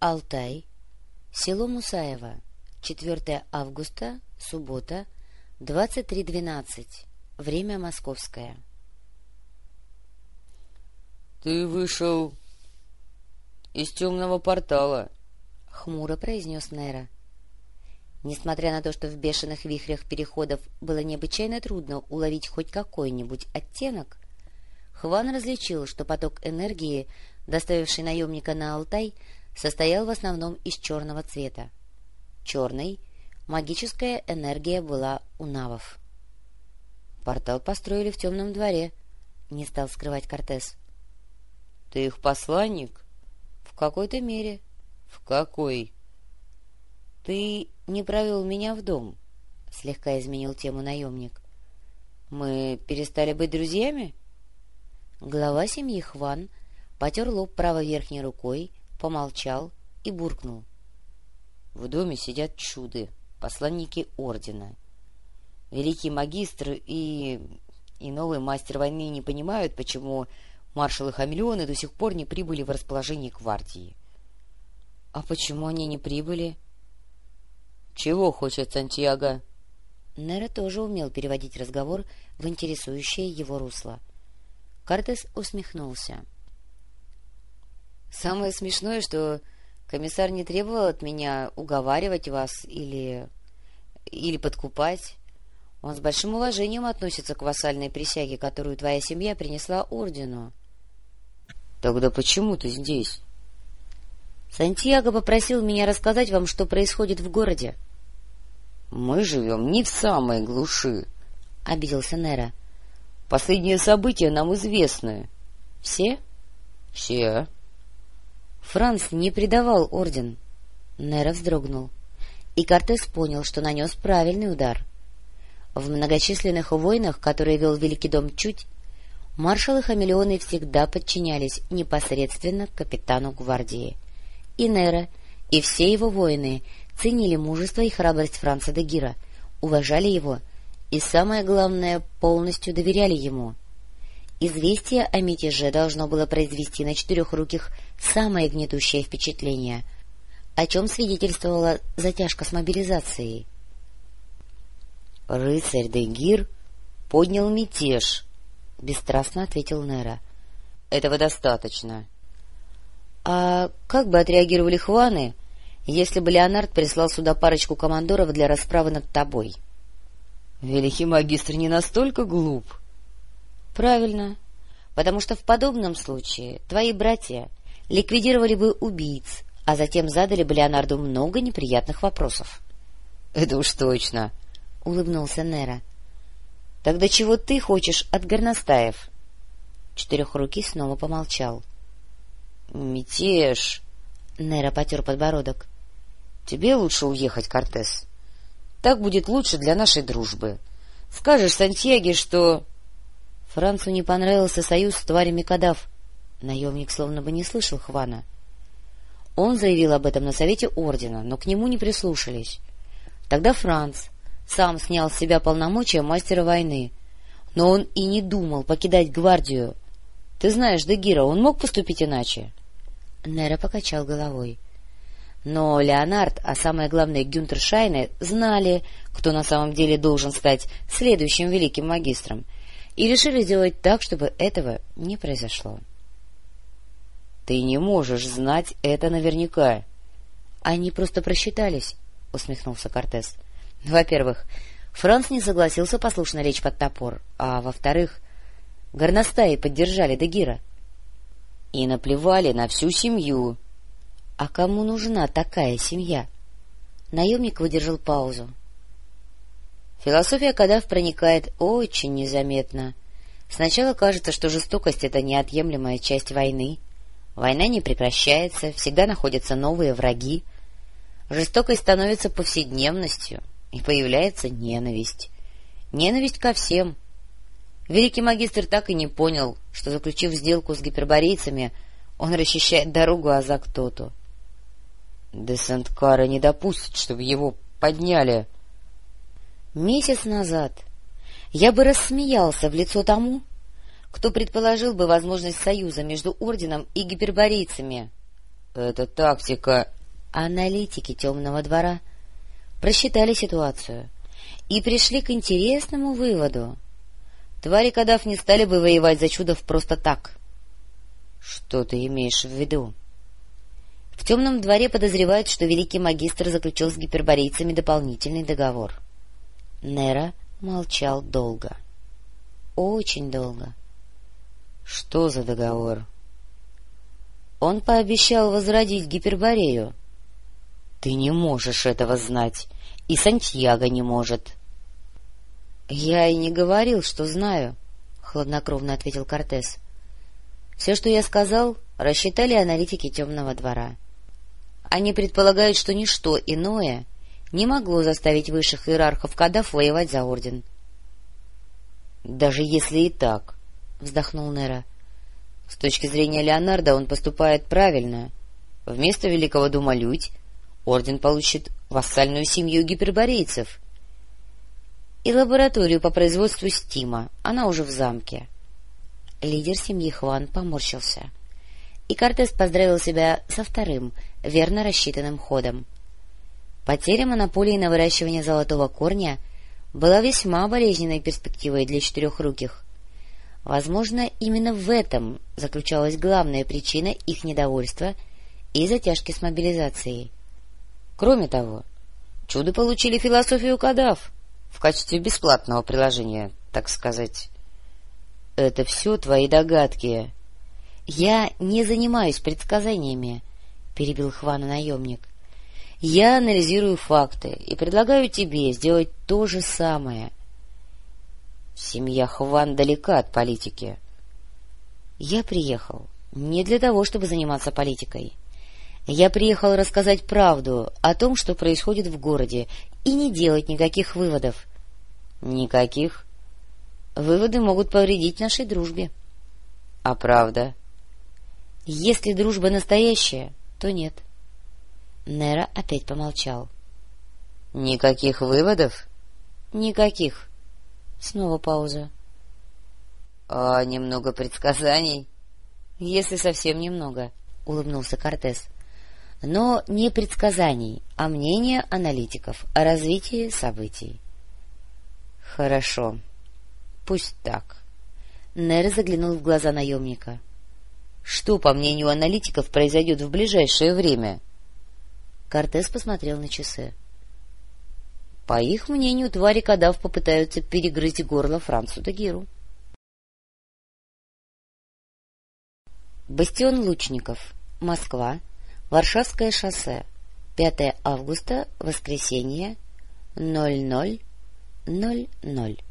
Алтай, село Мусаево, 4 августа, суббота, 23.12, время московское. — Ты вышел из темного портала, — хмуро произнес Нера. Несмотря на то, что в бешеных вихрях переходов было необычайно трудно уловить хоть какой-нибудь оттенок, Хван различил, что поток энергии, доставивший наемника на Алтай, состоял в основном из черного цвета. Черной магическая энергия была у навов. «Портал построили в темном дворе», — не стал скрывать Кортес. «Ты их посланник?» «В какой-то мере». «В какой?» «Ты не провел меня в дом», — слегка изменил тему наемник. «Мы перестали быть друзьями?» Глава семьи Хван потер лоб правой верхней рукой помолчал и буркнул. — В доме сидят чуды, посланники ордена. Великий магистр и... и новый мастер войны не понимают, почему маршалы-хамелеоны до сих пор не прибыли в расположение гвардии. — А почему они не прибыли? — Чего хочет Сантьяго? Нера тоже умел переводить разговор в интересующее его русло. Картес усмехнулся. — Самое смешное, что комиссар не требовал от меня уговаривать вас или... или подкупать. Он с большим уважением относится к вассальной присяге, которую твоя семья принесла ордену. — Тогда почему ты здесь? — Сантьяго попросил меня рассказать вам, что происходит в городе. — Мы живем не в самой глуши, — обиделся Нера. — Последние события нам известны. — Все? — Все. Франц не предавал орден. Нера вздрогнул, и Кортес понял, что нанес правильный удар. В многочисленных войнах, которые вел Великий дом Чуть, маршалы-хамелеоны всегда подчинялись непосредственно капитану гвардии. И Нера, и все его воины ценили мужество и храбрость Франца де Гира, уважали его и, самое главное, полностью доверяли ему — Известие о мятеже должно было произвести на четырехруких самое гнетущее впечатление, о чем свидетельствовала затяжка с мобилизацией. — Рыцарь Дегир поднял мятеж, — бесстрастно ответил Нера. — Этого достаточно. — А как бы отреагировали хваны, если бы Леонард прислал сюда парочку командоров для расправы над тобой? — Великий магистр не настолько глуп, — Правильно, потому что в подобном случае твои братья ликвидировали бы убийц, а затем задали бы Леонарду много неприятных вопросов. — Это уж точно, — улыбнулся Нера. — Тогда чего ты хочешь от горностаев? Четырехрукий снова помолчал. — Мятеж... — Нера потер подбородок. — Тебе лучше уехать, Кортес. Так будет лучше для нашей дружбы. Скажешь Сантьяге, что... Францу не понравился союз с тварями кадав. Наемник словно бы не слышал Хвана. Он заявил об этом на совете ордена, но к нему не прислушались. Тогда Франц сам снял с себя полномочия мастера войны, но он и не думал покидать гвардию. Ты знаешь, Дегира, он мог поступить иначе? Нера покачал головой. Но Леонард, а самое главное Гюнтер Шайне, знали, кто на самом деле должен стать следующим великим магистром — и решили сделать так, чтобы этого не произошло. — Ты не можешь знать это наверняка. — Они просто просчитались, — усмехнулся Кортес. — Во-первых, Франц не согласился послушно лечь под топор, а во-вторых, горностаи поддержали Дегира. — И наплевали на всю семью. — А кому нужна такая семья? Наемник выдержал паузу. Философия Кадав проникает очень незаметно. Сначала кажется, что жестокость — это неотъемлемая часть войны. Война не прекращается, всегда находятся новые враги. Жестокость становится повседневностью, и появляется ненависть. Ненависть ко всем. Великий магистр так и не понял, что, заключив сделку с гиперборейцами, он расчищает дорогу Азактоту. — Десанткара не допустит, чтобы его подняли, Месяц назад я бы рассмеялся в лицо тому, кто предположил бы возможность союза между орденом и гиперборейцами. — Это тактика... Аналитики темного двора просчитали ситуацию и пришли к интересному выводу. Твари Кадав не стали бы воевать за чудов просто так. — Что ты имеешь в виду? В темном дворе подозревают, что великий магистр заключил с гиперборейцами дополнительный договор. Нера молчал долго. Очень долго. — Что за договор? Он пообещал возродить Гиперборею. — Ты не можешь этого знать, и Сантьяго не может. — Я и не говорил, что знаю, — хладнокровно ответил Кортес. — Все, что я сказал, рассчитали аналитики Темного двора. Они предполагают, что ничто иное не могло заставить высших иерархов Кадав воевать за Орден. — Даже если и так, — вздохнул Нера, — с точки зрения Леонардо он поступает правильно. Вместо Великого Дума Людь орден получит вассальную семью гиперборейцев. И лабораторию по производству стима, она уже в замке. Лидер семьи Хван поморщился. И Кортес поздравил себя со вторым, верно рассчитанным ходом. Потеря монополии на выращивание золотого корня была весьма болезненной перспективой для четырехруких. Возможно, именно в этом заключалась главная причина их недовольства и затяжки с мобилизацией. Кроме того, чудо получили философию кадав в качестве бесплатного приложения, так сказать. Это все твои догадки. — Я не занимаюсь предсказаниями, — перебил Хвана наемник. — Я анализирую факты и предлагаю тебе сделать то же самое — Семья Хван далека от политики. Я приехал не для того, чтобы заниматься политикой. Я приехал рассказать правду о том, что происходит в городе, и не делать никаких выводов. Никаких? Выводы могут повредить нашей дружбе. А правда? Если дружба настоящая, то нет. Нера опять помолчал. Никаких выводов? Никаких. Снова пауза. — А немного предсказаний? — Если совсем немного, — улыбнулся Кортес. — Но не предсказаний, а мнения аналитиков о развитии событий. — Хорошо. Пусть так. Нер заглянул в глаза наемника. — Что, по мнению аналитиков, произойдет в ближайшее время? Кортес посмотрел на часы. — по их мнению, твари Кадав попытаются перегрызть горло Францу Дагиру. Бастион Лучников. Москва. Варшавское шоссе. 5 августа. Воскресенье. 00.00.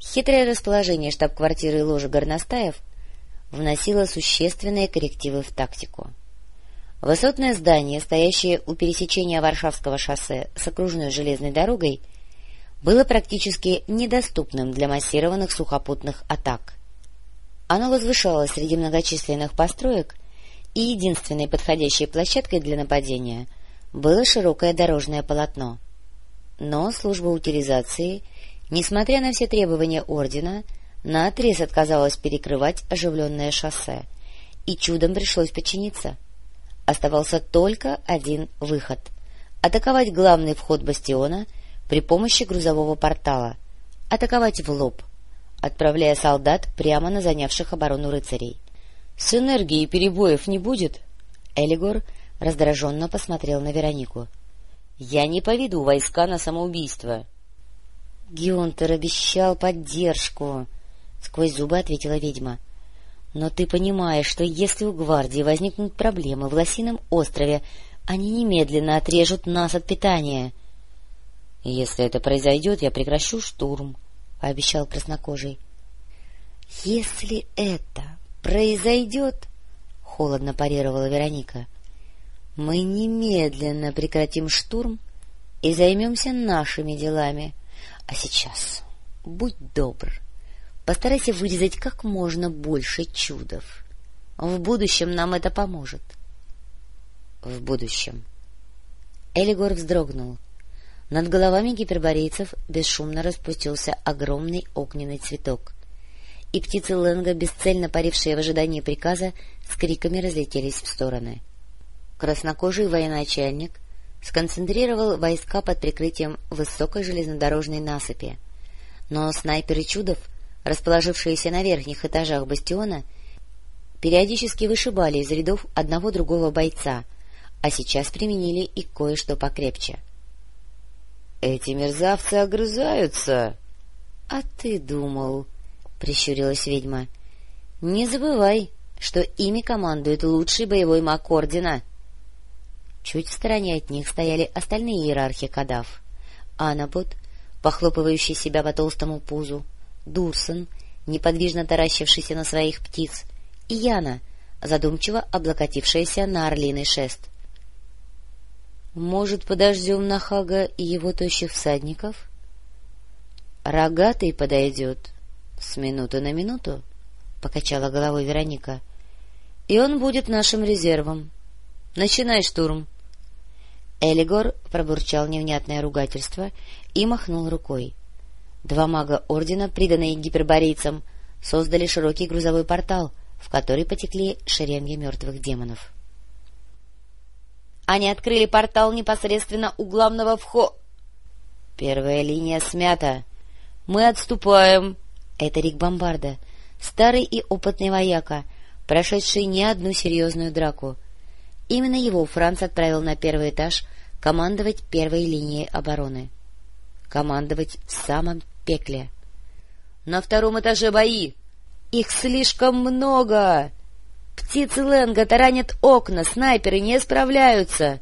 Хитрое расположение штаб-квартиры ложи горностаев вносило существенные коррективы в тактику. Высотное здание, стоящее у пересечения Варшавского шоссе с окружной железной дорогой, было практически недоступным для массированных сухопутных атак. Оно возвышалось среди многочисленных построек, и единственной подходящей площадкой для нападения было широкое дорожное полотно. Но служба утилизации, несмотря на все требования ордена, наотрез отказалась перекрывать оживленное шоссе, и чудом пришлось подчиниться — Оставался только один выход — атаковать главный вход бастиона при помощи грузового портала, атаковать в лоб, отправляя солдат прямо на занявших оборону рыцарей. — С энергией перебоев не будет? Элигор раздраженно посмотрел на Веронику. — Я не поведу войска на самоубийство. — Геонтер обещал поддержку, — сквозь зубы ответила ведьма. Но ты понимаешь, что если у гвардии возникнут проблемы в Лосином острове, они немедленно отрежут нас от питания. — Если это произойдет, я прекращу штурм, — пообещал краснокожий. — Если это произойдет, — холодно парировала Вероника, — мы немедленно прекратим штурм и займемся нашими делами. А сейчас будь добр, Постарайся вырезать как можно больше чудов. В будущем нам это поможет. В будущем. Элигор вздрогнул. Над головами гиперборейцев бесшумно распустился огромный огненный цветок. и птицы Ленга, бесцельно парившие в ожидании приказа, с криками разлетелись в стороны. Краснокожий военачальник сконцентрировал войска под прикрытием высокой железнодорожной насыпи, но снайперы чудов, расположившиеся на верхних этажах бастиона, периодически вышибали из рядов одного другого бойца, а сейчас применили и кое-что покрепче. — Эти мерзавцы огрызаются! — А ты думал... — прищурилась ведьма. — Не забывай, что ими командует лучший боевой маг Ордена. Чуть в стороне от них стояли остальные иерархи кадав. Анабот, похлопывающий себя по толстому пузу, Дурсон, неподвижно таращившийся на своих птиц, и Яна, задумчиво облокотившаяся на орлиный шест. — Может, подождем Нахага и его тощих всадников? — Рогатый подойдет с минуты на минуту, — покачала головой Вероника, — и он будет нашим резервом. Начинай штурм. Элигор пробурчал невнятное ругательство и махнул рукой. Два мага Ордена, приданные гиперборейцам, создали широкий грузовой портал, в который потекли шеренги мертвых демонов. Они открыли портал непосредственно у главного вхо... Первая линия смята. Мы отступаем. Это Рик Бомбарда, старый и опытный вояка, прошедший не одну серьезную драку. Именно его Франц отправил на первый этаж командовать первой линией обороны. Командовать в самом пекле. На втором этаже бои. Их слишком много. Птицы Ленга таранят окна, снайперы не справляются.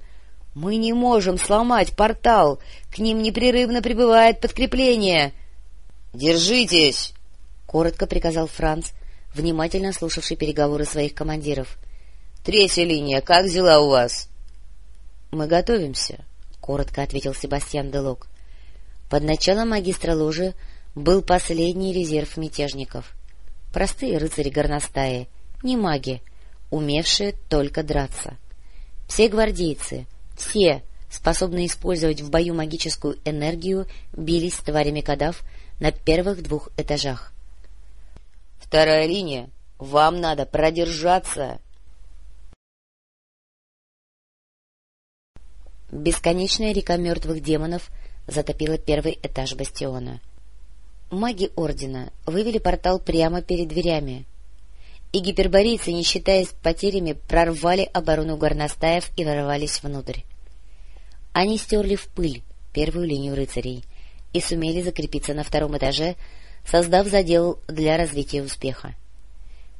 Мы не можем сломать портал, к ним непрерывно прибывает подкрепление. — Держитесь! коротко приказал Франц, внимательно слушавший переговоры своих командиров. — Третья линия, как дела у вас? — Мы готовимся, — коротко ответил Себастьян Делок. Под началом магистра ложи был последний резерв мятежников. Простые рыцари горностаи, не маги, умевшие только драться. Все гвардейцы, все, способные использовать в бою магическую энергию, бились с тварями кадав на первых двух этажах. Вторая линия. Вам надо продержаться. Бесконечная река мертвых демонов затопила первый этаж бастиона. Маги Ордена вывели портал прямо перед дверями, и гиперборийцы, не считаясь потерями, прорвали оборону горностаев и ворвались внутрь. Они стерли в пыль первую линию рыцарей и сумели закрепиться на втором этаже создав задел для развития успеха.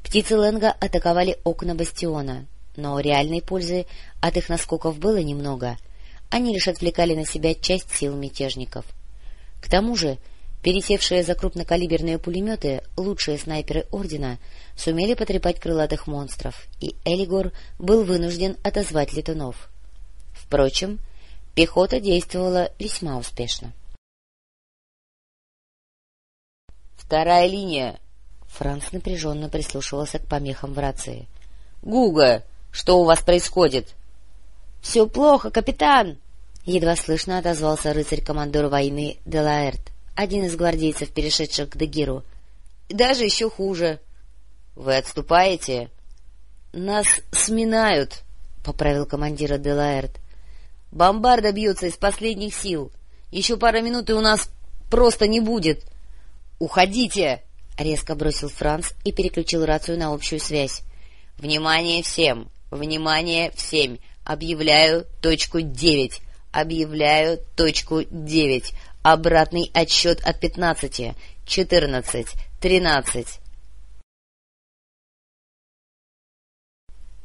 Птицы Ленга атаковали окна бастиона, но реальной пользы от их наскоков было немного, они лишь отвлекали на себя часть сил мятежников. К тому же, пересевшие за крупнокалиберные пулеметы, лучшие снайперы Ордена сумели потрепать крылатых монстров, и Элигор был вынужден отозвать летунов. Впрочем, пехота действовала весьма успешно. Вторая линия. Франц напряженно прислушивался к помехам в рации. — Гуга, что у вас происходит? — Все плохо, капитан! — едва слышно отозвался рыцарь-командор войны Делаэрт, один из гвардейцев, перешедших к Дегиру. — Даже еще хуже. — Вы отступаете? — Нас сминают, — поправил командира Делаэрт. — Бомбарда бьется из последних сил. Еще пара минут, и у нас просто не будет. — «Уходите!» — резко бросил Франц и переключил рацию на общую связь. «Внимание всем! Внимание всем! Объявляю точку девять! Объявляю точку девять! Обратный отсчет от пятнадцати! Четырнадцать! Тринадцать!»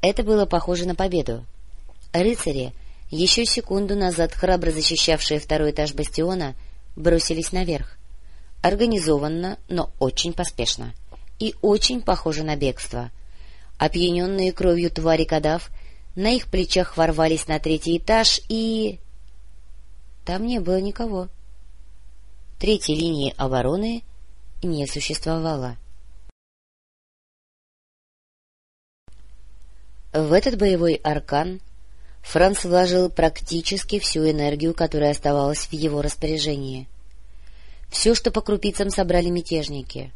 Это было похоже на победу. Рыцари, еще секунду назад храбро защищавшие второй этаж бастиона, бросились наверх организованно, но очень поспешно и очень похоже на бегство. Опьяненные кровью твари кадав на их плечах ворвались на третий этаж и... Там не было никого. Третьей линии обороны не существовало. В этот боевой аркан Франц вложил практически всю энергию, которая оставалась в его распоряжении — все, что по крупицам собрали мятежники,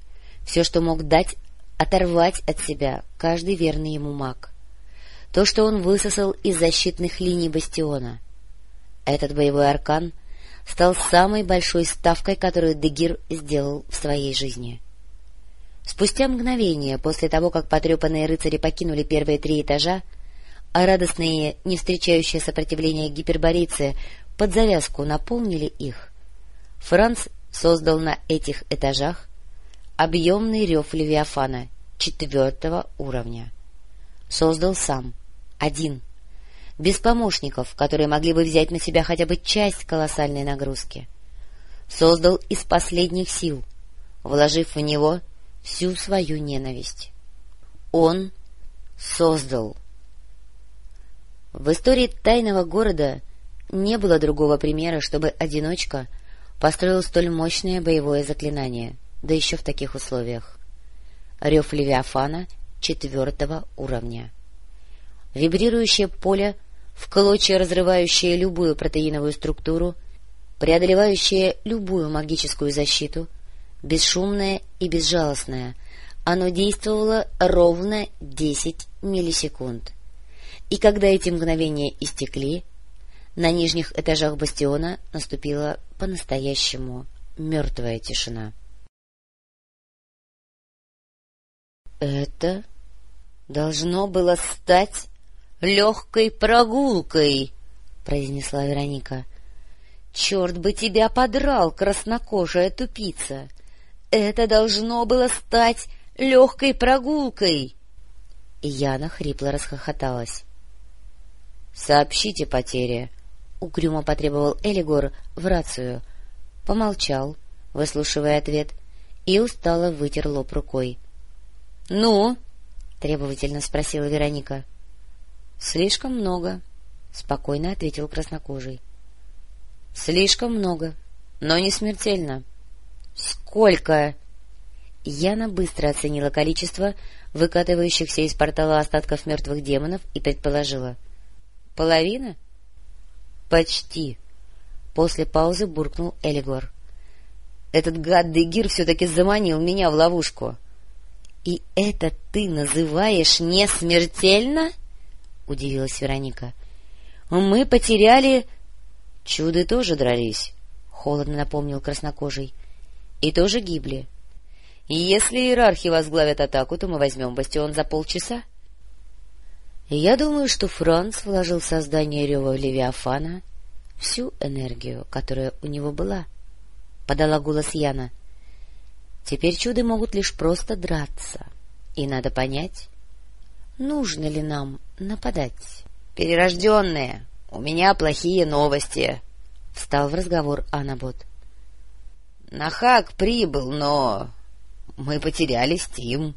все, что мог дать, оторвать от себя каждый верный ему маг. То, что он высосал из защитных линий бастиона. Этот боевой аркан стал самой большой ставкой, которую Дегир сделал в своей жизни. Спустя мгновение после того, как потрепанные рыцари покинули первые три этажа, а радостные, не встречающие сопротивления гиперборейцы под завязку наполнили их, Франц создал на этих этажах объемный рев Левиафана четвертого уровня. Создал сам, один, без помощников, которые могли бы взять на себя хотя бы часть колоссальной нагрузки. Создал из последних сил, вложив в него всю свою ненависть. Он создал. В истории тайного города не было другого примера, чтобы одиночка построил столь мощное боевое заклинание, да еще в таких условиях. Рев Левиафана четвертого уровня. Вибрирующее поле, в клочья разрывающее любую протеиновую структуру, преодолевающее любую магическую защиту — бесшумное и безжалостное. Оно действовало ровно десять миллисекунд. И когда эти мгновения истекли, на нижних этажах бастиона наступила по-настоящему мертвая тишина. «Это должно было стать легкой прогулкой», — произнесла Вероника. «Черт бы тебя подрал, краснокожая тупица! Это должно было стать легкой прогулкой. Яна хрипло расхохоталась. — Сообщите потери, — угрюмо потребовал Элигор в рацию. Помолчал, выслушивая ответ, и устало вытер лоб рукой. — Ну? — требовательно спросила Вероника. — Слишком много, — спокойно ответил краснокожий. — Слишком много, но не смертельно. —— Сколько? Яна быстро оценила количество выкатывающихся из портала остатков мертвых демонов и предположила. — Половина? — Почти. После паузы буркнул Элигор. — Этот гад Дегир все-таки заманил меня в ловушку. — И это ты называешь не смертельно? — удивилась Вероника. — Мы потеряли... — Чуды тоже дрались, — холодно напомнил краснокожий и тоже гибли. Если иерархи возглавят атаку, то мы возьмем бастион за полчаса. я думаю, что Франц вложил в создание рева Левиафана всю энергию, которая у него была, — подала голос Яна. Теперь чуды могут лишь просто драться, и надо понять, нужно ли нам нападать. — Перерожденные, у меня плохие новости, — встал в разговор Анабот. — Нахак прибыл, но мы потеряли Стим.